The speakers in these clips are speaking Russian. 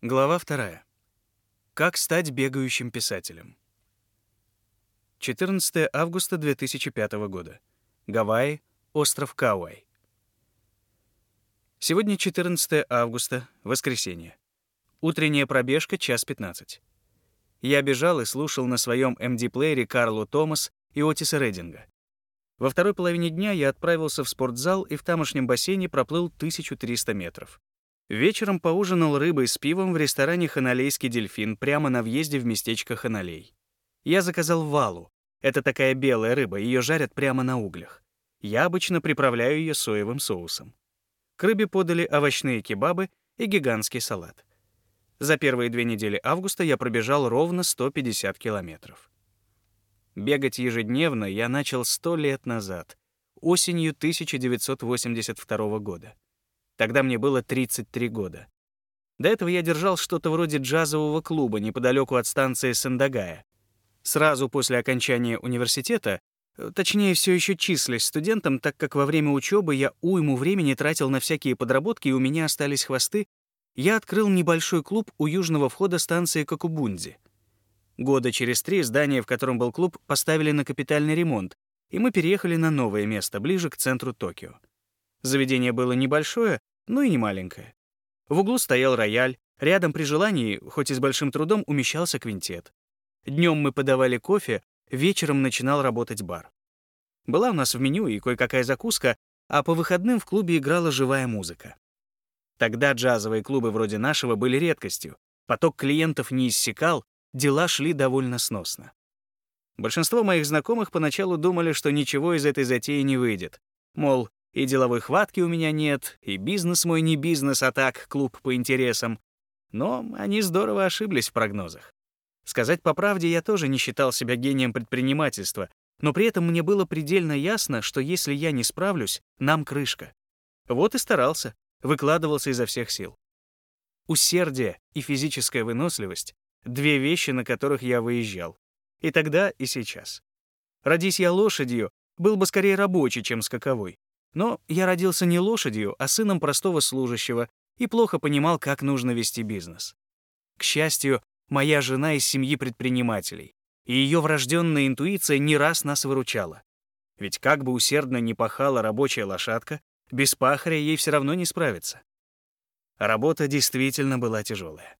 Глава вторая. Как стать бегающим писателем? 14 августа 2005 года. Гавайи, остров Кауай. Сегодня 14 августа, воскресенье. Утренняя пробежка, час 15. Я бежал и слушал на своем MD-плеере Карлу Томас и Отиса Рединга. Во второй половине дня я отправился в спортзал и в тамошнем бассейне проплыл 1300 метров. Вечером поужинал рыбой с пивом в ресторане «Ханалейский дельфин» прямо на въезде в местечко Ханалей. Я заказал валу. Это такая белая рыба, ее жарят прямо на углях. Я обычно приправляю ее соевым соусом. К рыбе подали овощные кебабы и гигантский салат. За первые две недели августа я пробежал ровно 150 километров. Бегать ежедневно я начал сто лет назад, осенью 1982 года. Тогда мне было 33 года. До этого я держал что-то вроде джазового клуба неподалеку от станции Сандагая. Сразу после окончания университета, точнее, все еще числясь студентом, так как во время учебы я уйму времени тратил на всякие подработки и у меня остались хвосты, я открыл небольшой клуб у южного входа станции Кокубунди — Года через три здание, в котором был клуб, поставили на капитальный ремонт, и мы переехали на новое место, ближе к центру Токио. Заведение было небольшое, но и не маленькое. В углу стоял рояль, рядом при желании, хоть и с большим трудом, умещался квинтет. Днем мы подавали кофе, вечером начинал работать бар. Была у нас в меню и кое-какая закуска, а по выходным в клубе играла живая музыка. Тогда джазовые клубы вроде нашего были редкостью. Поток клиентов не иссякал, дела шли довольно сносно. Большинство моих знакомых поначалу думали, что ничего из этой затеи не выйдет. Мол, и деловой хватки у меня нет, и бизнес мой не бизнес, а так, клуб по интересам. Но они здорово ошиблись в прогнозах. Сказать по правде, я тоже не считал себя гением предпринимательства, но при этом мне было предельно ясно, что если я не справлюсь, нам крышка. Вот и старался, выкладывался изо всех сил. Усердие и физическая выносливость Две вещи, на которых я выезжал. И тогда, и сейчас. Родись я лошадью, был бы скорее рабочий, чем скаковой. Но я родился не лошадью, а сыном простого служащего и плохо понимал, как нужно вести бизнес. К счастью, моя жена из семьи предпринимателей, и ее врожденная интуиция не раз нас выручала. Ведь как бы усердно ни пахала рабочая лошадка, без пахаря ей все равно не справиться. Работа действительно была тяжелая.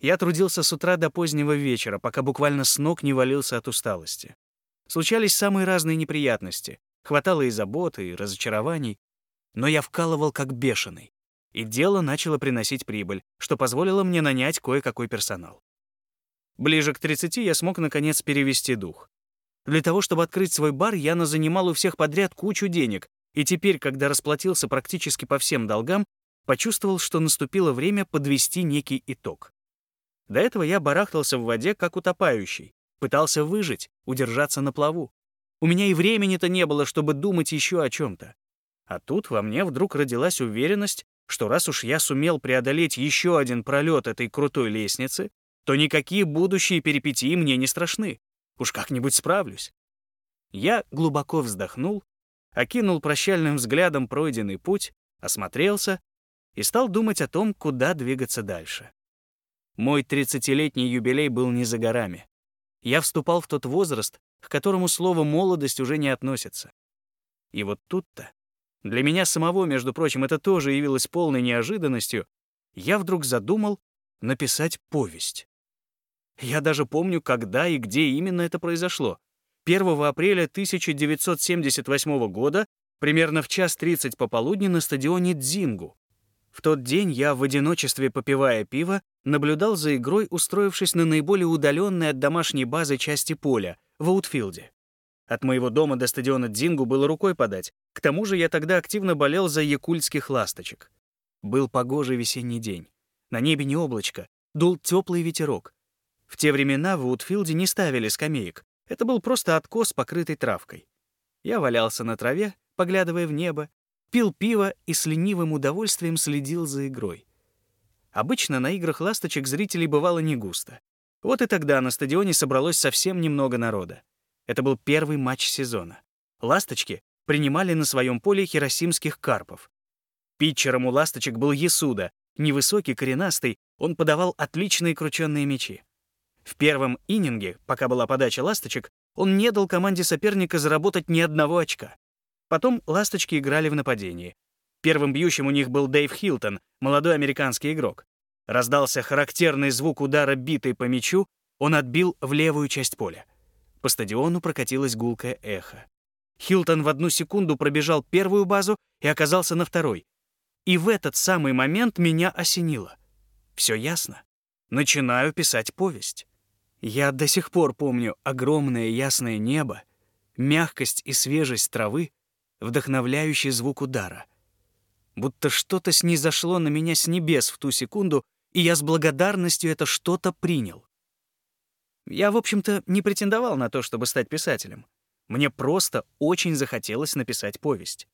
Я трудился с утра до позднего вечера, пока буквально с ног не валился от усталости. Случались самые разные неприятности. Хватало и заботы, и разочарований. Но я вкалывал как бешеный. И дело начало приносить прибыль, что позволило мне нанять кое-какой персонал. Ближе к 30 я смог, наконец, перевести дух. Для того, чтобы открыть свой бар, я назанимал у всех подряд кучу денег, и теперь, когда расплатился практически по всем долгам, почувствовал, что наступило время подвести некий итог. До этого я барахтался в воде, как утопающий. Пытался выжить, удержаться на плаву. У меня и времени-то не было, чтобы думать еще о чем-то. А тут во мне вдруг родилась уверенность, что раз уж я сумел преодолеть еще один пролет этой крутой лестницы, то никакие будущие перипетии мне не страшны. Уж как-нибудь справлюсь. Я глубоко вздохнул, окинул прощальным взглядом пройденный путь, осмотрелся и стал думать о том, куда двигаться дальше. Мой 30-летний юбилей был не за горами. Я вступал в тот возраст, к которому слово «молодость» уже не относится. И вот тут-то, для меня самого, между прочим, это тоже явилось полной неожиданностью, я вдруг задумал написать повесть. Я даже помню, когда и где именно это произошло. 1 апреля 1978 года, примерно в час 30 пополудни на стадионе Дзингу. В тот день я, в одиночестве попивая пиво, наблюдал за игрой, устроившись на наиболее удаленной от домашней базы части поля, в Аутфилде. От моего дома до стадиона Дзингу было рукой подать. К тому же я тогда активно болел за якульских ласточек. Был погожий весенний день. На небе не облачко, дул теплый ветерок. В те времена в Аутфилде не ставили скамеек. Это был просто откос, покрытый травкой. Я валялся на траве, поглядывая в небо, пил пиво и с ленивым удовольствием следил за игрой. Обычно на играх ласточек зрителей бывало не густо. Вот и тогда на стадионе собралось совсем немного народа. Это был первый матч сезона. Ласточки принимали на своем поле хиросимских карпов. Питчером у ласточек был Ясуда, Невысокий, коренастый, он подавал отличные крученные мячи. В первом иннинге, пока была подача ласточек, он не дал команде соперника заработать ни одного очка. Потом ласточки играли в нападении. Первым бьющим у них был Дэйв Хилтон, молодой американский игрок. Раздался характерный звук удара битой по мячу, он отбил в левую часть поля. По стадиону прокатилось гулкое эхо. Хилтон в одну секунду пробежал первую базу и оказался на второй. И в этот самый момент меня осенило. Все ясно. Начинаю писать повесть. Я до сих пор помню огромное ясное небо, мягкость и свежесть травы, вдохновляющий звук удара. Будто что-то снизошло на меня с небес в ту секунду, и я с благодарностью это что-то принял. Я, в общем-то, не претендовал на то, чтобы стать писателем. Мне просто очень захотелось написать повесть.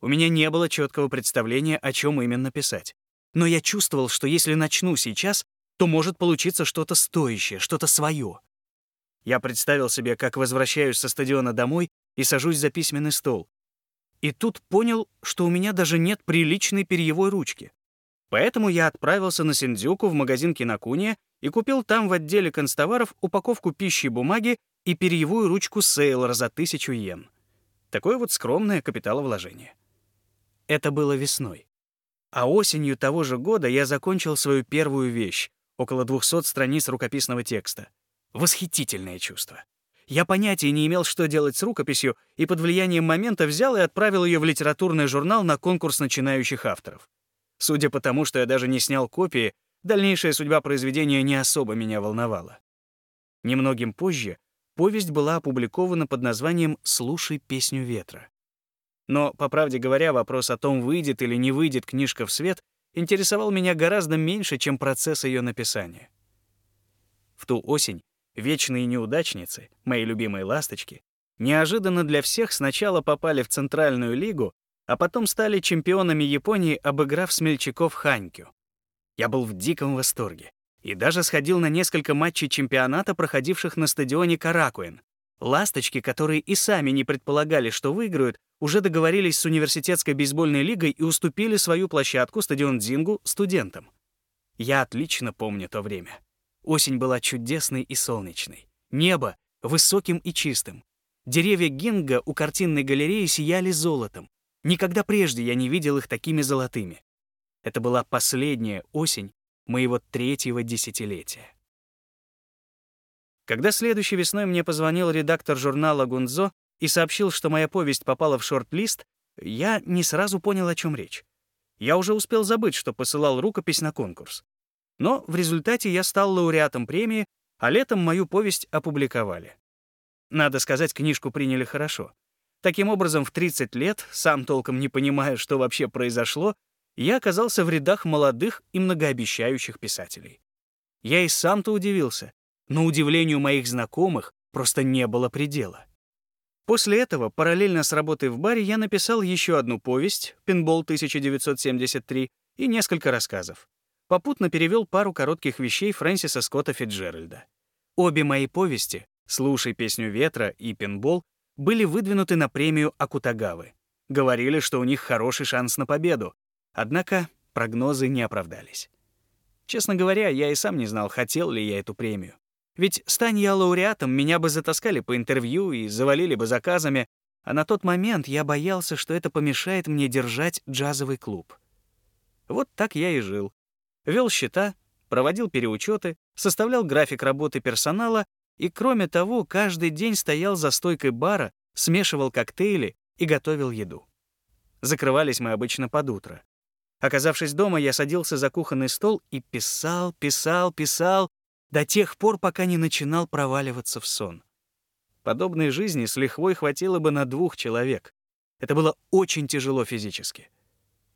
У меня не было четкого представления, о чем именно писать. Но я чувствовал, что если начну сейчас, то может получиться что-то стоящее, что-то свое. Я представил себе, как возвращаюсь со стадиона домой и сажусь за письменный стол. И тут понял, что у меня даже нет приличной перьевой ручки. Поэтому я отправился на Синдзюку в магазин Кинокуния и купил там в отделе констоваров упаковку пищи и бумаги и перьевую ручку Сейлора за тысячу йен. Такое вот скромное капиталовложение. Это было весной. А осенью того же года я закончил свою первую вещь, около 200 страниц рукописного текста. Восхитительное чувство. Я понятия не имел, что делать с рукописью, и под влиянием момента взял и отправил ее в литературный журнал на конкурс начинающих авторов. Судя по тому, что я даже не снял копии, дальнейшая судьба произведения не особо меня волновала. Немногим позже повесть была опубликована под названием «Слушай песню ветра». Но, по правде говоря, вопрос о том, выйдет или не выйдет книжка в свет, интересовал меня гораздо меньше, чем процесс ее написания. В ту осень вечные неудачницы, мои любимые ласточки, неожиданно для всех сначала попали в Центральную лигу, а потом стали чемпионами Японии, обыграв смельчаков Ханькю. Я был в диком восторге и даже сходил на несколько матчей чемпионата, проходивших на стадионе Каракуэн. Ласточки, которые и сами не предполагали, что выиграют, уже договорились с университетской бейсбольной лигой и уступили свою площадку, стадион Дзингу, студентам. Я отлично помню то время. Осень была чудесной и солнечной. Небо — высоким и чистым. Деревья гинга у картинной галереи сияли золотом. Никогда прежде я не видел их такими золотыми. Это была последняя осень моего третьего десятилетия. Когда следующей весной мне позвонил редактор журнала «Гунзо» и сообщил, что моя повесть попала в шорт-лист, я не сразу понял, о чем речь. Я уже успел забыть, что посылал рукопись на конкурс. Но в результате я стал лауреатом премии, а летом мою повесть опубликовали. Надо сказать, книжку приняли хорошо. Таким образом, в 30 лет, сам толком не понимая, что вообще произошло, я оказался в рядах молодых и многообещающих писателей. Я и сам-то удивился, но удивлению моих знакомых просто не было предела. После этого, параллельно с работой в баре, я написал еще одну повесть «Пинбол 1973» и несколько рассказов. Попутно перевел пару коротких вещей Фрэнсиса Скотта Фитджеральда. Обе мои повести «Слушай песню ветра» и «Пинбол» были выдвинуты на премию Акутагавы. Говорили, что у них хороший шанс на победу. Однако прогнозы не оправдались. Честно говоря, я и сам не знал, хотел ли я эту премию. Ведь стань я лауреатом, меня бы затаскали по интервью и завалили бы заказами, а на тот момент я боялся, что это помешает мне держать джазовый клуб. Вот так я и жил. Вел счета, проводил переучеты, составлял график работы персонала и, кроме того, каждый день стоял за стойкой бара, смешивал коктейли и готовил еду. Закрывались мы обычно под утро. Оказавшись дома, я садился за кухонный стол и писал, писал, писал, до тех пор, пока не начинал проваливаться в сон. Подобной жизни с лихвой хватило бы на двух человек. Это было очень тяжело физически.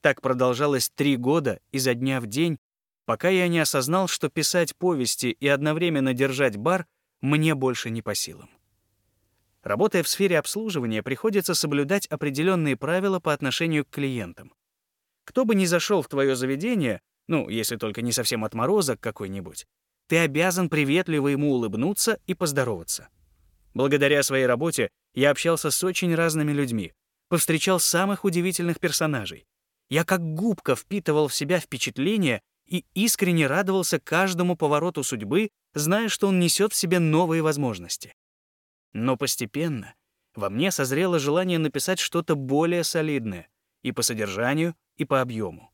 Так продолжалось три года изо дня в день, пока я не осознал, что писать повести и одновременно держать бар мне больше не по силам. Работая в сфере обслуживания, приходится соблюдать определенные правила по отношению к клиентам. Кто бы ни зашел в твое заведение, ну, если только не совсем отморозок какой-нибудь, ты обязан приветливо ему улыбнуться и поздороваться. Благодаря своей работе я общался с очень разными людьми, повстречал самых удивительных персонажей. Я как губка впитывал в себя впечатления и искренне радовался каждому повороту судьбы, зная, что он несет в себе новые возможности. Но постепенно во мне созрело желание написать что-то более солидное и по содержанию, и по объему.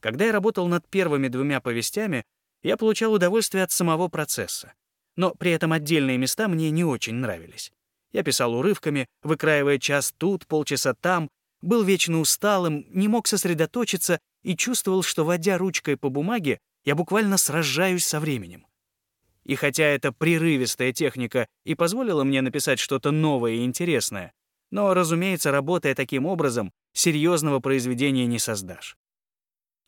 Когда я работал над первыми двумя повестями, я получал удовольствие от самого процесса. Но при этом отдельные места мне не очень нравились. Я писал урывками, выкраивая час тут, полчаса там, был вечно усталым, не мог сосредоточиться и чувствовал, что, водя ручкой по бумаге, я буквально сражаюсь со временем. И хотя эта прерывистая техника и позволила мне написать что-то новое и интересное, но, разумеется, работая таким образом, серьезного произведения не создашь.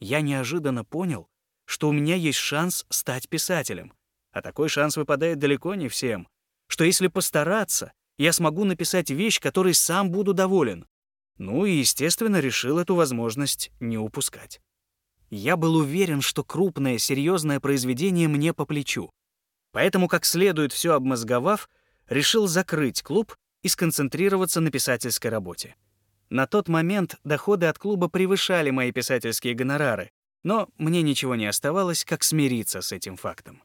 Я неожиданно понял, что у меня есть шанс стать писателем, а такой шанс выпадает далеко не всем, что если постараться, я смогу написать вещь, которой сам буду доволен. Ну и, естественно, решил эту возможность не упускать. Я был уверен, что крупное, серьезное произведение мне по плечу, Поэтому, как следует все обмозговав, решил закрыть клуб и сконцентрироваться на писательской работе. На тот момент доходы от клуба превышали мои писательские гонорары, но мне ничего не оставалось, как смириться с этим фактом.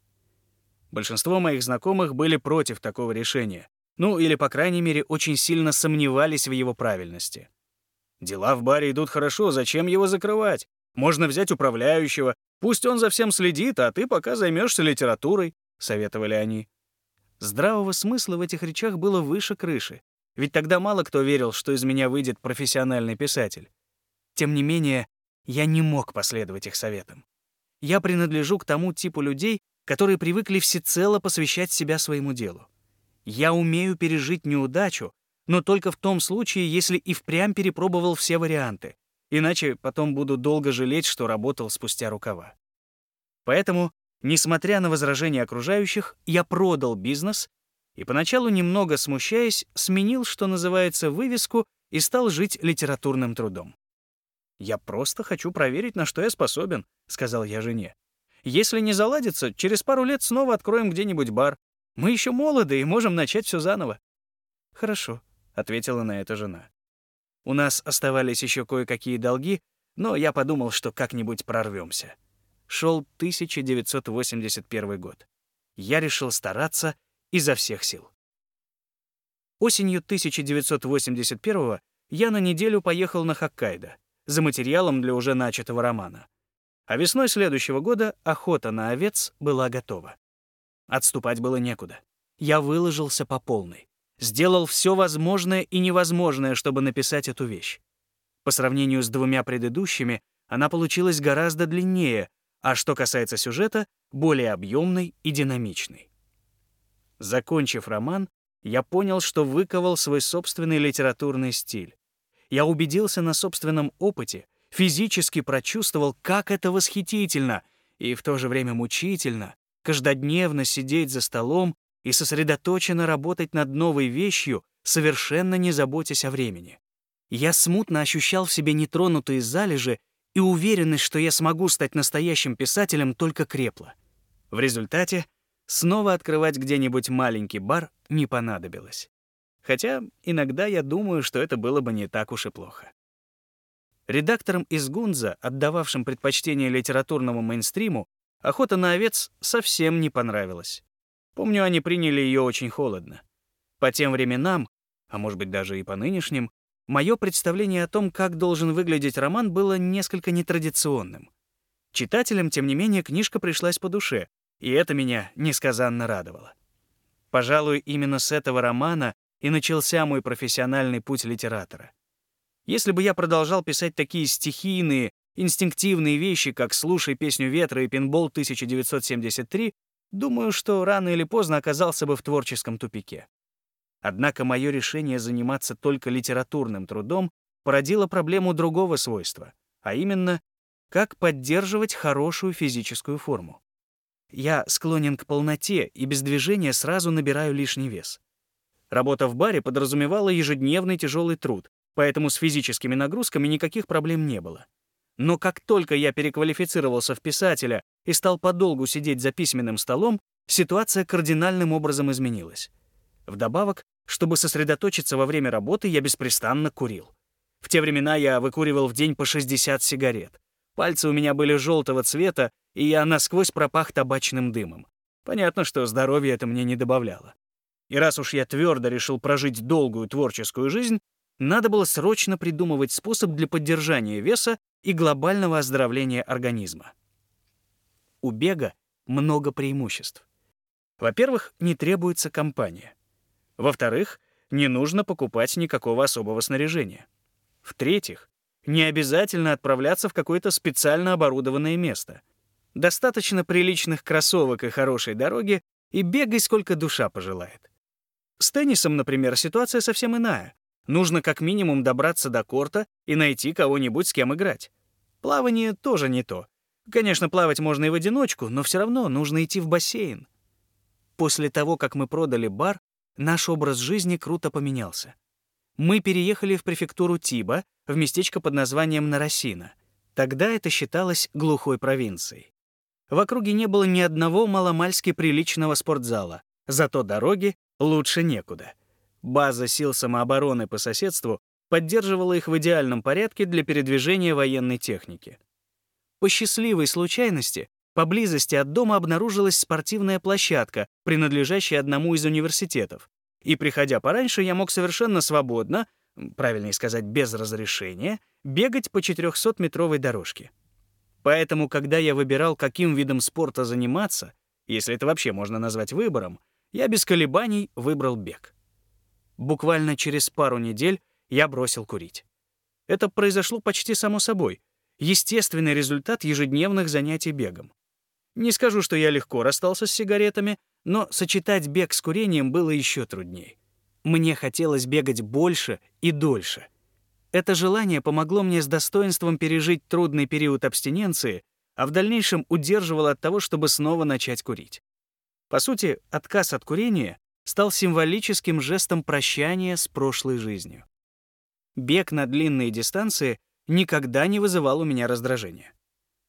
Большинство моих знакомых были против такого решения, ну или, по крайней мере, очень сильно сомневались в его правильности. Дела в баре идут хорошо, зачем его закрывать? Можно взять управляющего, пусть он за всем следит, а ты пока займешься литературой советовали они. Здравого смысла в этих речах было выше крыши, ведь тогда мало кто верил, что из меня выйдет профессиональный писатель. Тем не менее, я не мог последовать их советам. Я принадлежу к тому типу людей, которые привыкли всецело посвящать себя своему делу. Я умею пережить неудачу, но только в том случае, если и впрямь перепробовал все варианты, иначе потом буду долго жалеть, что работал спустя рукава. Поэтому Несмотря на возражения окружающих, я продал бизнес и поначалу, немного смущаясь, сменил, что называется, вывеску и стал жить литературным трудом. «Я просто хочу проверить, на что я способен», — сказал я жене. «Если не заладится, через пару лет снова откроем где-нибудь бар. Мы еще молоды и можем начать все заново». «Хорошо», — ответила на это жена. У нас оставались еще кое-какие долги, но я подумал, что как-нибудь прорвемся шел 1981 год. Я решил стараться изо всех сил. Осенью 1981 я на неделю поехал на Хоккайдо за материалом для уже начатого романа. А весной следующего года охота на овец была готова. Отступать было некуда. Я выложился по полной. Сделал все возможное и невозможное, чтобы написать эту вещь. По сравнению с двумя предыдущими, она получилась гораздо длиннее, а что касается сюжета, более объемный и динамичный. Закончив роман, я понял, что выковал свой собственный литературный стиль. Я убедился на собственном опыте, физически прочувствовал, как это восхитительно и в то же время мучительно каждодневно сидеть за столом и сосредоточенно работать над новой вещью, совершенно не заботясь о времени. Я смутно ощущал в себе нетронутые залежи и уверенность, что я смогу стать настоящим писателем, только крепла. В результате снова открывать где-нибудь маленький бар не понадобилось. Хотя иногда я думаю, что это было бы не так уж и плохо. Редакторам из Гунза, отдававшим предпочтение литературному мейнстриму, охота на овец совсем не понравилась. Помню, они приняли ее очень холодно. По тем временам, а может быть даже и по нынешним, Мое представление о том, как должен выглядеть роман, было несколько нетрадиционным. Читателям, тем не менее, книжка пришлась по душе, и это меня несказанно радовало. Пожалуй, именно с этого романа и начался мой профессиональный путь литератора. Если бы я продолжал писать такие стихийные, инстинктивные вещи, как «Слушай песню ветра» и «Пинбол 1973», думаю, что рано или поздно оказался бы в творческом тупике. Однако мое решение заниматься только литературным трудом породило проблему другого свойства, а именно, как поддерживать хорошую физическую форму. Я склонен к полноте и без движения сразу набираю лишний вес. Работа в баре подразумевала ежедневный тяжелый труд, поэтому с физическими нагрузками никаких проблем не было. Но как только я переквалифицировался в писателя и стал подолгу сидеть за письменным столом, ситуация кардинальным образом изменилась. Вдобавок, чтобы сосредоточиться во время работы, я беспрестанно курил. В те времена я выкуривал в день по 60 сигарет. Пальцы у меня были желтого цвета, и я насквозь пропах табачным дымом. Понятно, что здоровье это мне не добавляло. И раз уж я твердо решил прожить долгую творческую жизнь, надо было срочно придумывать способ для поддержания веса и глобального оздоровления организма. У бега много преимуществ. Во-первых, не требуется компания. Во-вторых, не нужно покупать никакого особого снаряжения. В-третьих, не обязательно отправляться в какое-то специально оборудованное место. Достаточно приличных кроссовок и хорошей дороги, и бегай сколько душа пожелает. С теннисом, например, ситуация совсем иная. Нужно как минимум добраться до корта и найти кого-нибудь, с кем играть. Плавание тоже не то. Конечно, плавать можно и в одиночку, но все равно нужно идти в бассейн. После того, как мы продали бар, наш образ жизни круто поменялся. Мы переехали в префектуру Тиба, в местечко под названием Нарасина. Тогда это считалось глухой провинцией. В округе не было ни одного маломальски приличного спортзала, зато дороги лучше некуда. База сил самообороны по соседству поддерживала их в идеальном порядке для передвижения военной техники. По счастливой случайности поблизости от дома обнаружилась спортивная площадка, принадлежащая одному из университетов. И приходя пораньше, я мог совершенно свободно, правильнее сказать, без разрешения, бегать по 400-метровой дорожке. Поэтому, когда я выбирал, каким видом спорта заниматься, если это вообще можно назвать выбором, я без колебаний выбрал бег. Буквально через пару недель я бросил курить. Это произошло почти само собой. Естественный результат ежедневных занятий бегом. Не скажу, что я легко расстался с сигаретами, но сочетать бег с курением было еще труднее. Мне хотелось бегать больше и дольше. Это желание помогло мне с достоинством пережить трудный период абстиненции, а в дальнейшем удерживало от того, чтобы снова начать курить. По сути, отказ от курения стал символическим жестом прощания с прошлой жизнью. Бег на длинные дистанции никогда не вызывал у меня раздражения.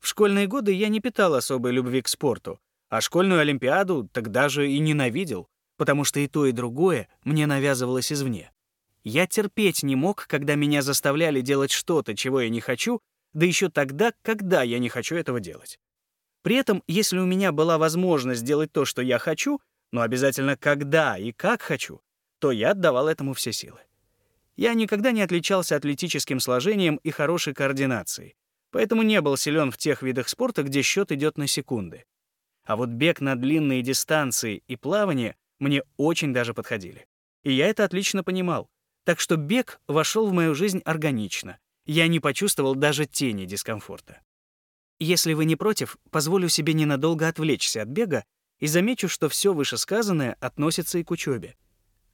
В школьные годы я не питал особой любви к спорту, а школьную олимпиаду тогда же и ненавидел, потому что и то, и другое мне навязывалось извне. Я терпеть не мог, когда меня заставляли делать что-то, чего я не хочу, да еще тогда, когда я не хочу этого делать. При этом, если у меня была возможность сделать то, что я хочу, но обязательно когда и как хочу, то я отдавал этому все силы. Я никогда не отличался атлетическим сложением и хорошей координацией, поэтому не был силен в тех видах спорта, где счет идет на секунды. А вот бег на длинные дистанции и плавание мне очень даже подходили. И я это отлично понимал. Так что бег вошел в мою жизнь органично. Я не почувствовал даже тени дискомфорта. Если вы не против, позволю себе ненадолго отвлечься от бега и замечу, что все вышесказанное относится и к учебе.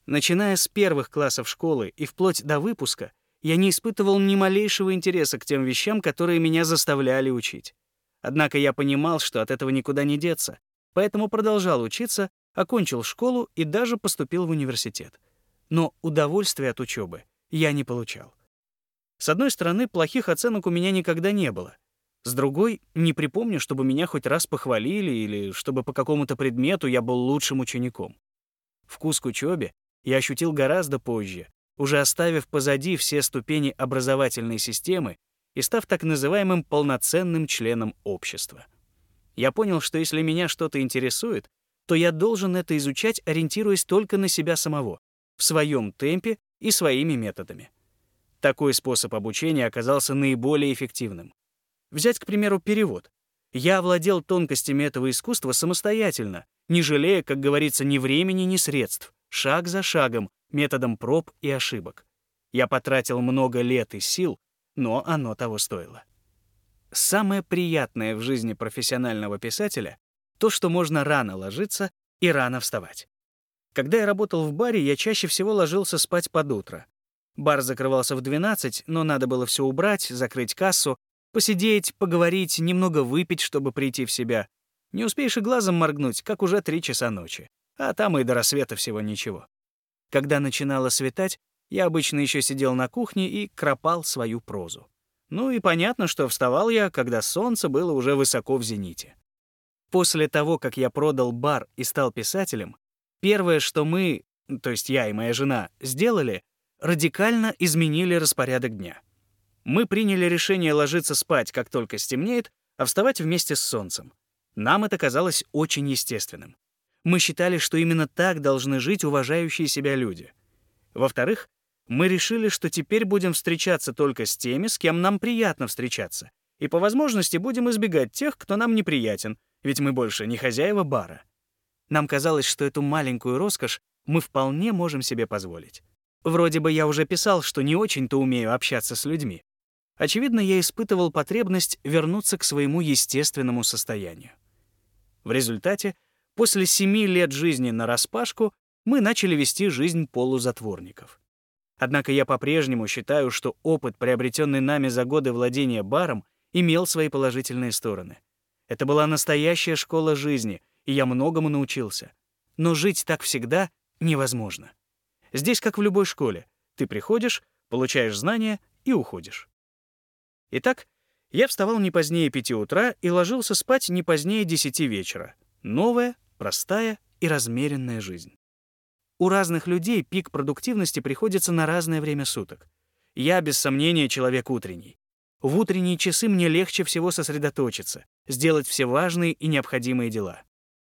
Начиная с первых классов школы и вплоть до выпуска, я не испытывал ни малейшего интереса к тем вещам, которые меня заставляли учить. Однако я понимал, что от этого никуда не деться, поэтому продолжал учиться, окончил школу и даже поступил в университет. Но удовольствия от учебы я не получал. С одной стороны, плохих оценок у меня никогда не было. С другой, не припомню, чтобы меня хоть раз похвалили или чтобы по какому-то предмету я был лучшим учеником. Вкус к учебе я ощутил гораздо позже, уже оставив позади все ступени образовательной системы и став так называемым полноценным членом общества. Я понял, что если меня что-то интересует, то я должен это изучать, ориентируясь только на себя самого, в своем темпе и своими методами. Такой способ обучения оказался наиболее эффективным. Взять, к примеру, перевод. Я овладел тонкостями этого искусства самостоятельно, не жалея, как говорится, ни времени, ни средств, шаг за шагом, методом проб и ошибок. Я потратил много лет и сил, но оно того стоило. Самое приятное в жизни профессионального писателя — то, что можно рано ложиться и рано вставать. Когда я работал в баре, я чаще всего ложился спать под утро. Бар закрывался в 12, но надо было все убрать, закрыть кассу, посидеть, поговорить, немного выпить, чтобы прийти в себя. Не успеешь и глазом моргнуть, как уже три часа ночи. А там и до рассвета всего ничего. Когда начинало светать, я обычно еще сидел на кухне и кропал свою прозу. Ну и понятно, что вставал я, когда солнце было уже высоко в зените. После того, как я продал бар и стал писателем, первое, что мы, то есть я и моя жена, сделали, радикально изменили распорядок дня. Мы приняли решение ложиться спать, как только стемнеет, а вставать вместе с солнцем. Нам это казалось очень естественным. Мы считали, что именно так должны жить уважающие себя люди. Во-вторых, мы решили, что теперь будем встречаться только с теми, с кем нам приятно встречаться, и по возможности будем избегать тех, кто нам неприятен, ведь мы больше не хозяева бара. Нам казалось, что эту маленькую роскошь мы вполне можем себе позволить. Вроде бы я уже писал, что не очень-то умею общаться с людьми. Очевидно, я испытывал потребность вернуться к своему естественному состоянию. В результате, после семи лет жизни на распашку, мы начали вести жизнь полузатворников. Однако я по-прежнему считаю, что опыт, приобретенный нами за годы владения баром, имел свои положительные стороны. Это была настоящая школа жизни, и я многому научился. Но жить так всегда невозможно. Здесь, как в любой школе, ты приходишь, получаешь знания и уходишь. Итак, я вставал не позднее пяти утра и ложился спать не позднее десяти вечера. Новая, простая и размеренная жизнь. У разных людей пик продуктивности приходится на разное время суток. Я, без сомнения, человек утренний. В утренние часы мне легче всего сосредоточиться, сделать все важные и необходимые дела.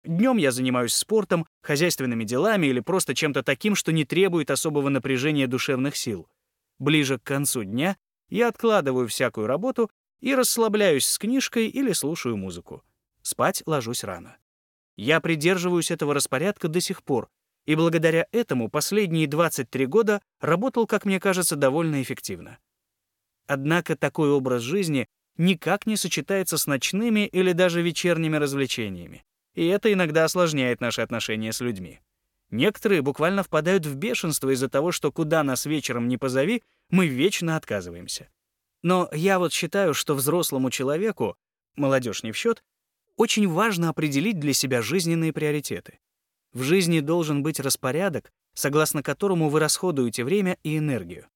Днем я занимаюсь спортом, хозяйственными делами или просто чем-то таким, что не требует особого напряжения душевных сил. Ближе к концу дня я откладываю всякую работу и расслабляюсь с книжкой или слушаю музыку. Спать ложусь рано. Я придерживаюсь этого распорядка до сих пор, и благодаря этому последние 23 года работал, как мне кажется, довольно эффективно. Однако такой образ жизни никак не сочетается с ночными или даже вечерними развлечениями, и это иногда осложняет наши отношения с людьми. Некоторые буквально впадают в бешенство из-за того, что куда нас вечером не позови, мы вечно отказываемся. Но я вот считаю, что взрослому человеку, молодежь не в счет, очень важно определить для себя жизненные приоритеты. В жизни должен быть распорядок, согласно которому вы расходуете время и энергию.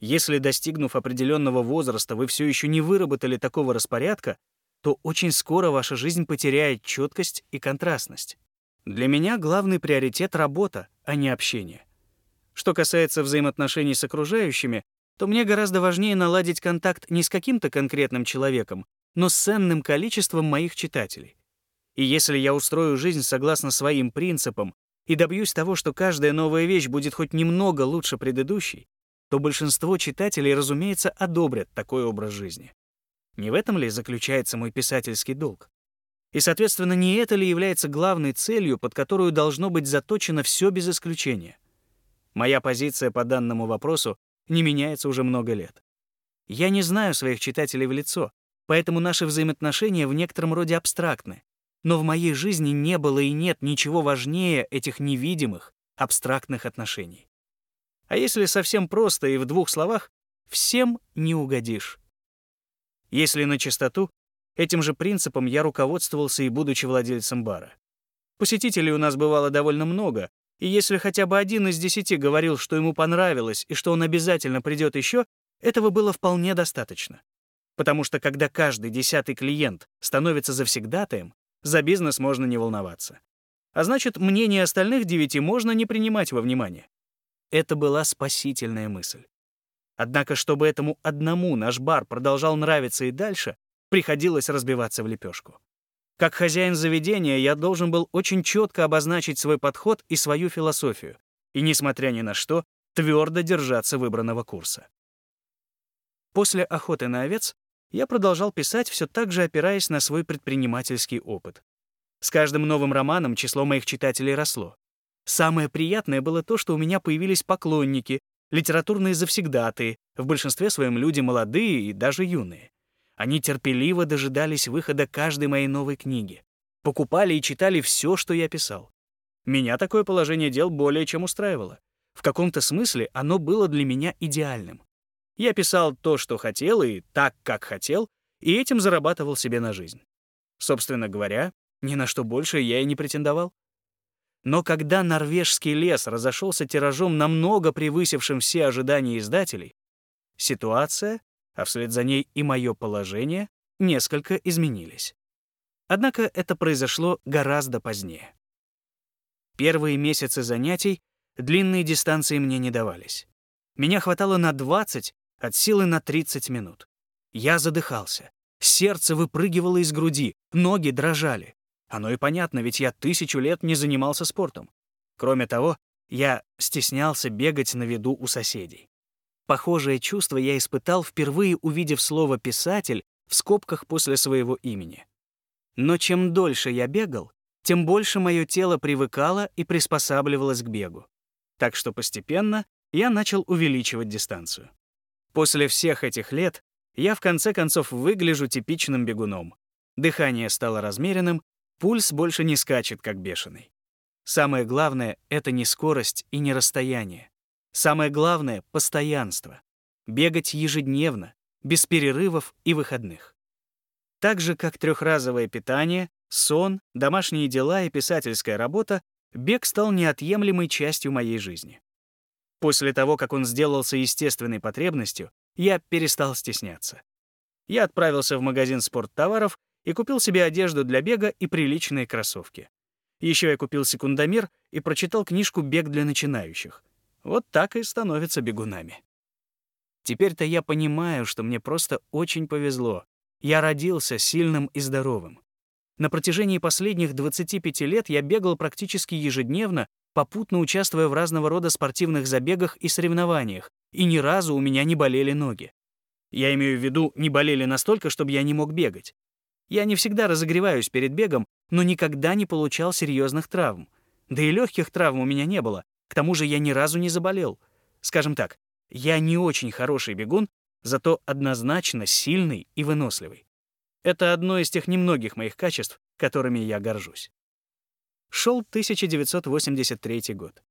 Если, достигнув определенного возраста, вы все еще не выработали такого распорядка, то очень скоро ваша жизнь потеряет четкость и контрастность. Для меня главный приоритет — работа, а не общение. Что касается взаимоотношений с окружающими, то мне гораздо важнее наладить контакт не с каким-то конкретным человеком, но с ценным количеством моих читателей. И если я устрою жизнь согласно своим принципам и добьюсь того, что каждая новая вещь будет хоть немного лучше предыдущей, то большинство читателей, разумеется, одобрят такой образ жизни. Не в этом ли заключается мой писательский долг? И, соответственно, не это ли является главной целью, под которую должно быть заточено все без исключения — Моя позиция по данному вопросу не меняется уже много лет. Я не знаю своих читателей в лицо, поэтому наши взаимоотношения в некотором роде абстрактны. Но в моей жизни не было и нет ничего важнее этих невидимых, абстрактных отношений. А если совсем просто и в двух словах, всем не угодишь. Если на чистоту, этим же принципом я руководствовался и будучи владельцем бара. Посетителей у нас бывало довольно много, и если хотя бы один из десяти говорил, что ему понравилось и что он обязательно придет еще, этого было вполне достаточно. Потому что когда каждый десятый клиент становится завсегдатаем, за бизнес можно не волноваться. А значит, мнение остальных девяти можно не принимать во внимание. Это была спасительная мысль. Однако, чтобы этому одному наш бар продолжал нравиться и дальше, приходилось разбиваться в лепешку. Как хозяин заведения я должен был очень четко обозначить свой подход и свою философию, и, несмотря ни на что, твердо держаться выбранного курса. После охоты на овец я продолжал писать, все так же опираясь на свой предпринимательский опыт. С каждым новым романом число моих читателей росло. Самое приятное было то, что у меня появились поклонники, литературные завсегдатые, в большинстве своем люди молодые и даже юные. Они терпеливо дожидались выхода каждой моей новой книги. Покупали и читали все, что я писал. Меня такое положение дел более чем устраивало. В каком-то смысле оно было для меня идеальным. Я писал то, что хотел, и так, как хотел, и этим зарабатывал себе на жизнь. Собственно говоря, ни на что больше я и не претендовал. Но когда норвежский лес разошелся тиражом, намного превысившим все ожидания издателей, ситуация а вслед за ней и мое положение, несколько изменились. Однако это произошло гораздо позднее. Первые месяцы занятий длинные дистанции мне не давались. Меня хватало на 20 от силы на 30 минут. Я задыхался. Сердце выпрыгивало из груди, ноги дрожали. Оно и понятно, ведь я тысячу лет не занимался спортом. Кроме того, я стеснялся бегать на виду у соседей. Похожее чувство я испытал, впервые увидев слово «писатель» в скобках после своего имени. Но чем дольше я бегал, тем больше мое тело привыкало и приспосабливалось к бегу. Так что постепенно я начал увеличивать дистанцию. После всех этих лет я в конце концов выгляжу типичным бегуном. Дыхание стало размеренным, пульс больше не скачет, как бешеный. Самое главное — это не скорость и не расстояние. Самое главное — постоянство. Бегать ежедневно, без перерывов и выходных. Так же, как трехразовое питание, сон, домашние дела и писательская работа, бег стал неотъемлемой частью моей жизни. После того, как он сделался естественной потребностью, я перестал стесняться. Я отправился в магазин спорттоваров и купил себе одежду для бега и приличные кроссовки. Еще я купил секундомер и прочитал книжку «Бег для начинающих». Вот так и становятся бегунами. Теперь-то я понимаю, что мне просто очень повезло. Я родился сильным и здоровым. На протяжении последних 25 лет я бегал практически ежедневно, попутно участвуя в разного рода спортивных забегах и соревнованиях, и ни разу у меня не болели ноги. Я имею в виду, не болели настолько, чтобы я не мог бегать. Я не всегда разогреваюсь перед бегом, но никогда не получал серьезных травм. Да и легких травм у меня не было. К тому же я ни разу не заболел. Скажем так, я не очень хороший бегун, зато однозначно сильный и выносливый. Это одно из тех немногих моих качеств, которыми я горжусь. Шел 1983 год.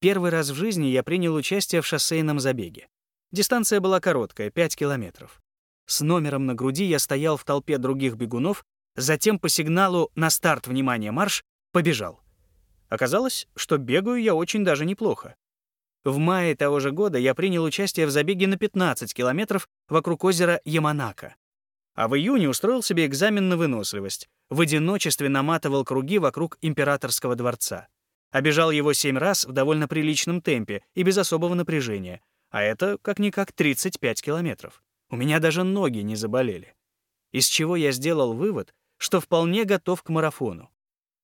Первый раз в жизни я принял участие в шоссейном забеге. Дистанция была короткая — 5 километров. С номером на груди я стоял в толпе других бегунов, затем по сигналу «на старт, внимание, марш» побежал. Оказалось, что бегаю я очень даже неплохо. В мае того же года я принял участие в забеге на 15 километров вокруг озера Яманака. А в июне устроил себе экзамен на выносливость. В одиночестве наматывал круги вокруг императорского дворца. Обежал его семь раз в довольно приличном темпе и без особого напряжения. А это, как-никак, 35 километров. У меня даже ноги не заболели. Из чего я сделал вывод, что вполне готов к марафону.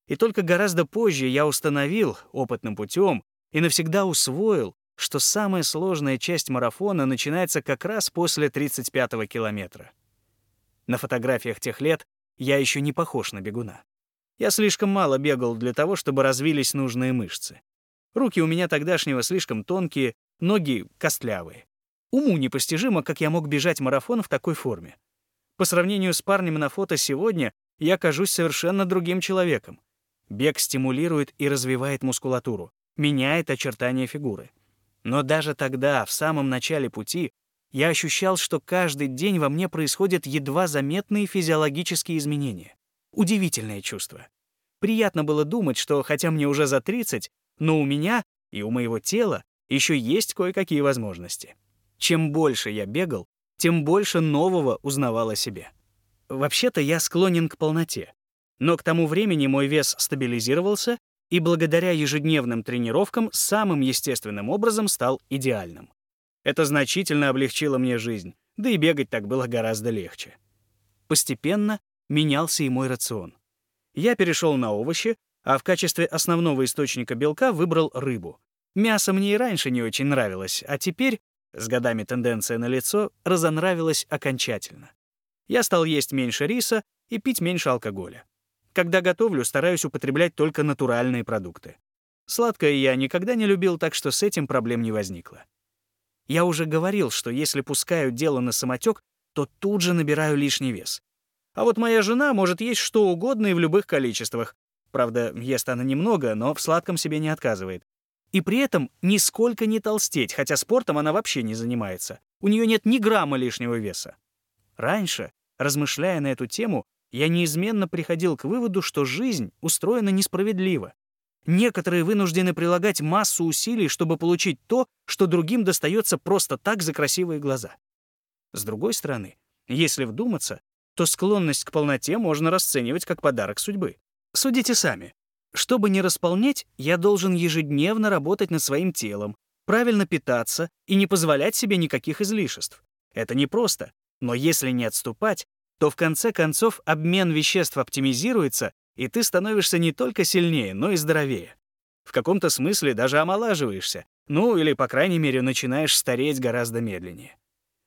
И только гораздо позже я установил опытным путем и навсегда усвоил, что самая сложная часть марафона начинается как раз после 35-го километра. На фотографиях тех лет я еще не похож на бегуна. Я слишком мало бегал для того, чтобы развились нужные мышцы. Руки у меня тогдашнего слишком тонкие, ноги костлявые. Уму непостижимо, как я мог бежать марафон в такой форме. По сравнению с парнем на фото сегодня, я кажусь совершенно другим человеком. Бег стимулирует и развивает мускулатуру, меняет очертания фигуры. Но даже тогда, в самом начале пути, я ощущал, что каждый день во мне происходят едва заметные физиологические изменения. Удивительное чувство. Приятно было думать, что хотя мне уже за 30, но у меня и у моего тела еще есть кое-какие возможности. Чем больше я бегал, тем больше нового узнавал о себе. Вообще-то я склонен к полноте. Но к тому времени мой вес стабилизировался и благодаря ежедневным тренировкам самым естественным образом стал идеальным. Это значительно облегчило мне жизнь, да и бегать так было гораздо легче. Постепенно менялся и мой рацион. Я перешел на овощи, а в качестве основного источника белка выбрал рыбу. Мясо мне и раньше не очень нравилось, а теперь с годами тенденция на лицо разонравилась окончательно. Я стал есть меньше риса и пить меньше алкоголя. Когда готовлю, стараюсь употреблять только натуральные продукты. Сладкое я никогда не любил, так что с этим проблем не возникло. Я уже говорил, что если пускаю дело на самотек, то тут же набираю лишний вес. А вот моя жена может есть что угодно и в любых количествах. Правда, ест она немного, но в сладком себе не отказывает. И при этом нисколько не толстеть, хотя спортом она вообще не занимается. У нее нет ни грамма лишнего веса. Раньше, размышляя на эту тему, я неизменно приходил к выводу, что жизнь устроена несправедливо. Некоторые вынуждены прилагать массу усилий, чтобы получить то, что другим достается просто так за красивые глаза. С другой стороны, если вдуматься, то склонность к полноте можно расценивать как подарок судьбы. Судите сами. Чтобы не располнеть, я должен ежедневно работать над своим телом, правильно питаться и не позволять себе никаких излишеств. Это непросто, но если не отступать, то в конце концов обмен веществ оптимизируется, и ты становишься не только сильнее, но и здоровее. В каком-то смысле даже омолаживаешься, ну или, по крайней мере, начинаешь стареть гораздо медленнее.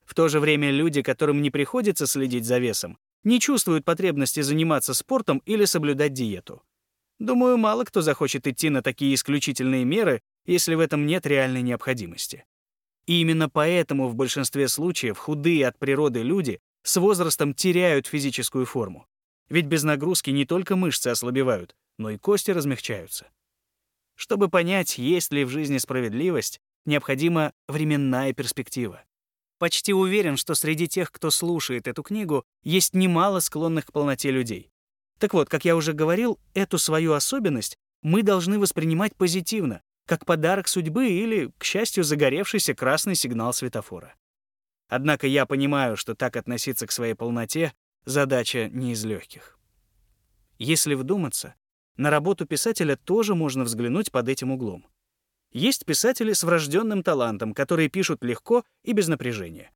В то же время люди, которым не приходится следить за весом, не чувствуют потребности заниматься спортом или соблюдать диету. Думаю, мало кто захочет идти на такие исключительные меры, если в этом нет реальной необходимости. И именно поэтому в большинстве случаев худые от природы люди с возрастом теряют физическую форму. Ведь без нагрузки не только мышцы ослабевают, но и кости размягчаются. Чтобы понять, есть ли в жизни справедливость, необходима временная перспектива. Почти уверен, что среди тех, кто слушает эту книгу, есть немало склонных к полноте людей. Так вот, как я уже говорил, эту свою особенность мы должны воспринимать позитивно, как подарок судьбы или, к счастью, загоревшийся красный сигнал светофора. Однако я понимаю, что так относиться к своей полноте — задача не из легких. Если вдуматься, на работу писателя тоже можно взглянуть под этим углом. Есть писатели с врожденным талантом, которые пишут легко и без напряжения.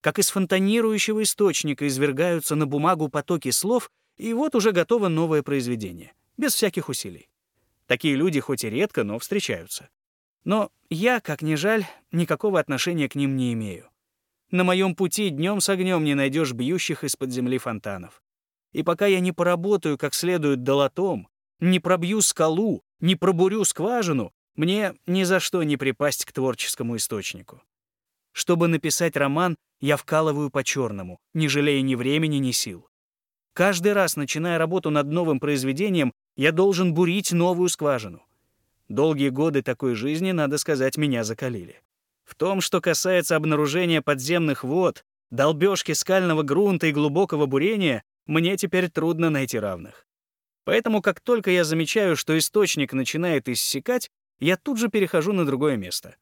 Как из фонтанирующего источника извергаются на бумагу потоки слов, и вот уже готово новое произведение, без всяких усилий. Такие люди хоть и редко, но встречаются. Но я, как ни жаль, никакого отношения к ним не имею. На моем пути днем с огнем не найдешь бьющих из-под земли фонтанов. И пока я не поработаю как следует долотом, не пробью скалу, не пробурю скважину, мне ни за что не припасть к творческому источнику. Чтобы написать роман, я вкалываю по-черному, не жалея ни времени, ни сил. Каждый раз, начиная работу над новым произведением, я должен бурить новую скважину. Долгие годы такой жизни, надо сказать, меня закалили. В том, что касается обнаружения подземных вод, долбежки скального грунта и глубокого бурения, мне теперь трудно найти равных. Поэтому, как только я замечаю, что источник начинает иссякать, я тут же перехожу на другое место.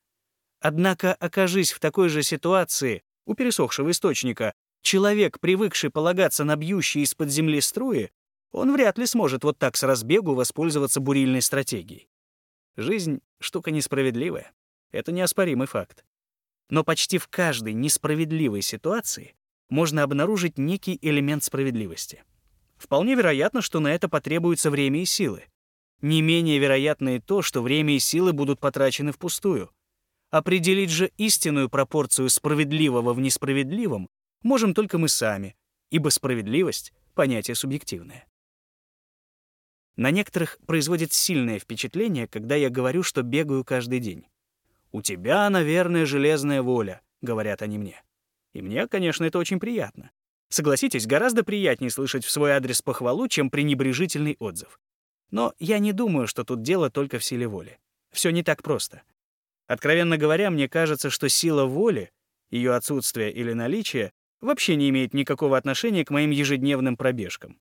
Однако, окажись в такой же ситуации у пересохшего источника, человек, привыкший полагаться на бьющие из-под земли струи, он вряд ли сможет вот так с разбегу воспользоваться бурильной стратегией. Жизнь — штука несправедливая. Это неоспоримый факт. Но почти в каждой несправедливой ситуации можно обнаружить некий элемент справедливости. Вполне вероятно, что на это потребуется время и силы. Не менее вероятно и то, что время и силы будут потрачены впустую. Определить же истинную пропорцию справедливого в несправедливом можем только мы сами, ибо справедливость — понятие субъективное. На некоторых производит сильное впечатление, когда я говорю, что бегаю каждый день. «У тебя, наверное, железная воля», — говорят они мне. И мне, конечно, это очень приятно. Согласитесь, гораздо приятнее слышать в свой адрес похвалу, чем пренебрежительный отзыв. Но я не думаю, что тут дело только в силе воли. Все не так просто. Откровенно говоря, мне кажется, что сила воли, ее отсутствие или наличие, вообще не имеет никакого отношения к моим ежедневным пробежкам.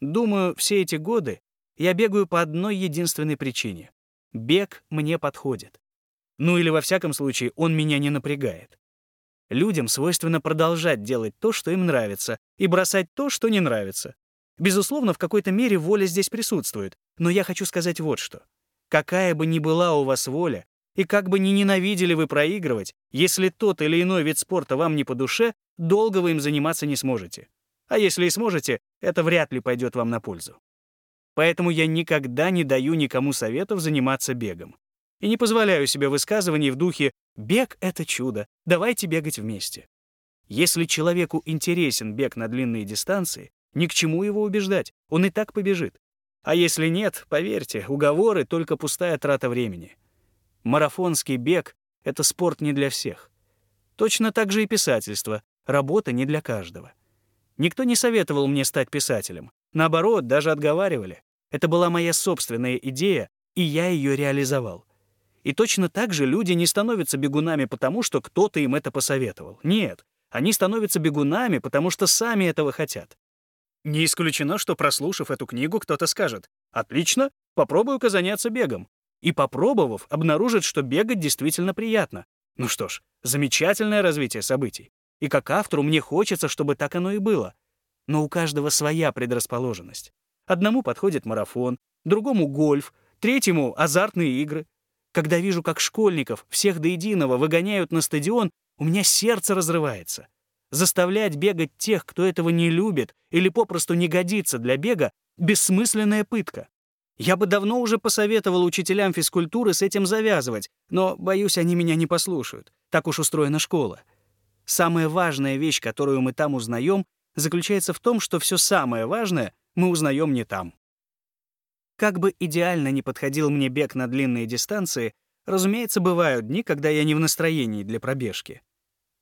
Думаю, все эти годы я бегаю по одной единственной причине. Бег мне подходит. Ну или во всяком случае, он меня не напрягает. Людям свойственно продолжать делать то, что им нравится, и бросать то, что не нравится. Безусловно, в какой-то мере воля здесь присутствует, но я хочу сказать вот что. Какая бы ни была у вас воля, и как бы ни ненавидели вы проигрывать, если тот или иной вид спорта вам не по душе, долго вы им заниматься не сможете. А если и сможете, это вряд ли пойдет вам на пользу. Поэтому я никогда не даю никому советов заниматься бегом. И не позволяю себе высказываний в духе «бег — это чудо, давайте бегать вместе». Если человеку интересен бег на длинные дистанции, ни к чему его убеждать, он и так побежит. А если нет, поверьте, уговоры — только пустая трата времени. Марафонский бег — это спорт не для всех. Точно так же и писательство, работа не для каждого. Никто не советовал мне стать писателем. Наоборот, даже отговаривали. Это была моя собственная идея, и я ее реализовал. И точно так же люди не становятся бегунами потому, что кто-то им это посоветовал. Нет, они становятся бегунами, потому что сами этого хотят. Не исключено, что прослушав эту книгу, кто-то скажет «Отлично, попробую-ка заняться бегом». И попробовав, обнаружит, что бегать действительно приятно. Ну что ж, замечательное развитие событий. И как автору мне хочется, чтобы так оно и было. Но у каждого своя предрасположенность. Одному подходит марафон, другому — гольф, третьему — азартные игры. Когда вижу, как школьников, всех до единого, выгоняют на стадион, у меня сердце разрывается. Заставлять бегать тех, кто этого не любит или попросту не годится для бега, бессмысленная пытка. Я бы давно уже посоветовал учителям физкультуры с этим завязывать, но, боюсь, они меня не послушают. Так уж устроена школа. Самая важная вещь, которую мы там узнаем, заключается в том, что все самое важное мы узнаем не там. Как бы идеально ни подходил мне бег на длинные дистанции, разумеется, бывают дни, когда я не в настроении для пробежки.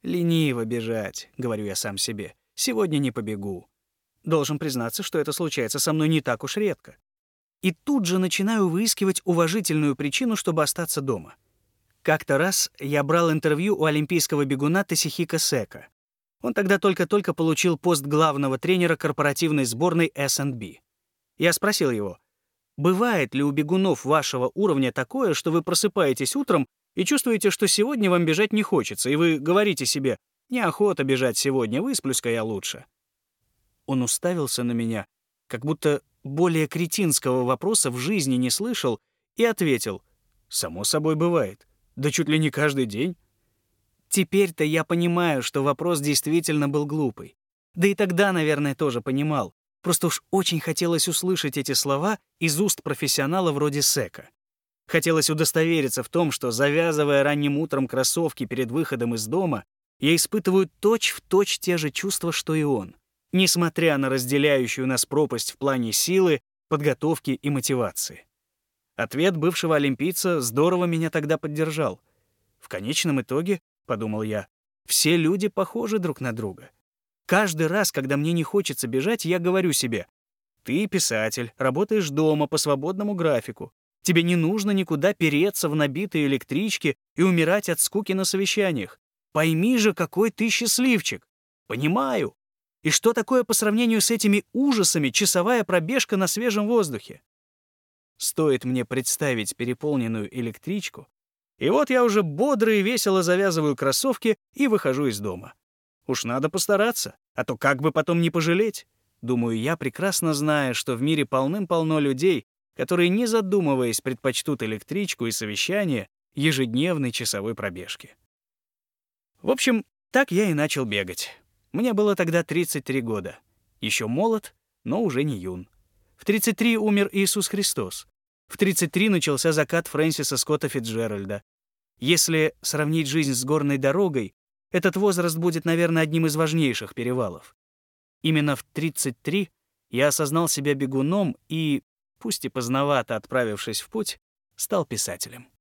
«Лениво бежать», — говорю я сам себе. «Сегодня не побегу». Должен признаться, что это случается со мной не так уж редко. И тут же начинаю выискивать уважительную причину, чтобы остаться дома. Как-то раз я брал интервью у олимпийского бегуна Тесихика Сека. Он тогда только-только получил пост главного тренера корпоративной сборной S&B. Я спросил его, Бывает ли у бегунов вашего уровня такое, что вы просыпаетесь утром и чувствуете, что сегодня вам бежать не хочется, и вы говорите себе «неохота бежать сегодня, высплюсь-ка я лучше». Он уставился на меня, как будто более кретинского вопроса в жизни не слышал, и ответил «само собой бывает, да чуть ли не каждый день». Теперь-то я понимаю, что вопрос действительно был глупый. Да и тогда, наверное, тоже понимал. Просто уж очень хотелось услышать эти слова из уст профессионала вроде Сека. Хотелось удостовериться в том, что, завязывая ранним утром кроссовки перед выходом из дома, я испытываю точь-в-точь точь те же чувства, что и он, несмотря на разделяющую нас пропасть в плане силы, подготовки и мотивации. Ответ бывшего олимпийца здорово меня тогда поддержал. В конечном итоге, — подумал я, — все люди похожи друг на друга. Каждый раз, когда мне не хочется бежать, я говорю себе, ты писатель, работаешь дома по свободному графику. Тебе не нужно никуда переться в набитые электрички и умирать от скуки на совещаниях. Пойми же, какой ты счастливчик. Понимаю. И что такое по сравнению с этими ужасами часовая пробежка на свежем воздухе? Стоит мне представить переполненную электричку, и вот я уже бодро и весело завязываю кроссовки и выхожу из дома. Уж надо постараться, а то как бы потом не пожалеть. Думаю, я прекрасно знаю, что в мире полным-полно людей, которые, не задумываясь, предпочтут электричку и совещание ежедневной часовой пробежки. В общем, так я и начал бегать. Мне было тогда 33 года. Еще молод, но уже не юн. В 33 умер Иисус Христос. В 33 начался закат Фрэнсиса Скотта Фитджеральда. Если сравнить жизнь с горной дорогой, этот возраст будет, наверное, одним из важнейших перевалов. Именно в 33 я осознал себя бегуном и, пусть и поздновато отправившись в путь, стал писателем.